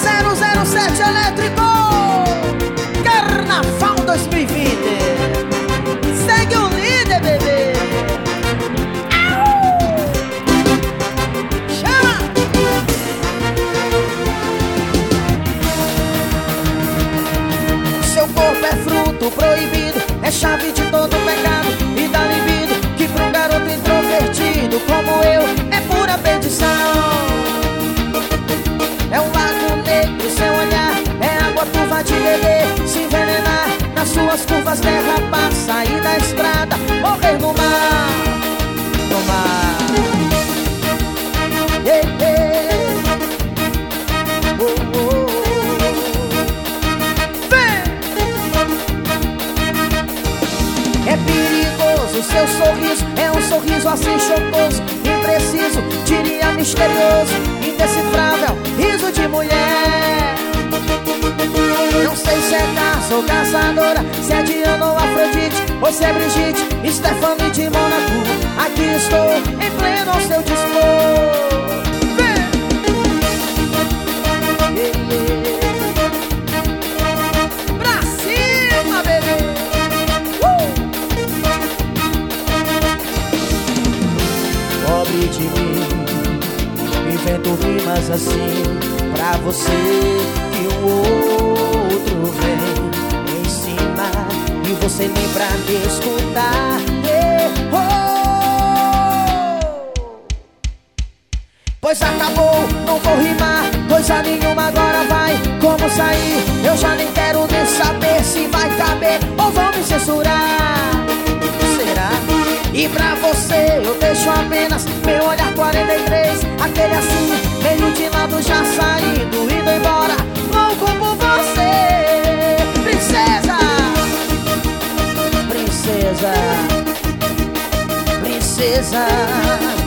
007 Elétrico. Carnaval 2020 Segue o líder, bebê. Chama! Seu corpo é fruto proibido É chave de todo pecado. Curvas, derrapar, sair da estrada, morrer no mar, no mar. Oh, oh, oh. É perigoso seu sorriso, é um sorriso assim chocoso, impreciso, diria misterioso, indecifrável, riso de mulher. Se é caça ou caçadora, se é Diana ou Afrodite, se é Brigitte, Stephanie de Mônaco. Aqui estou, em pleno ao seu dispor. Uh! Pobre de mim, invento rimas assim pra você que o outro vem você lembra de escutar. Yeah, oh! Pois acabou, não vou rimar, coisa nenhuma agora vai. Como sair? Eu já nem quero nem saber se vai caber ou vão me censurar. Será? E pra você eu deixo apenas meu olhar 43 Aquele assim, Princesa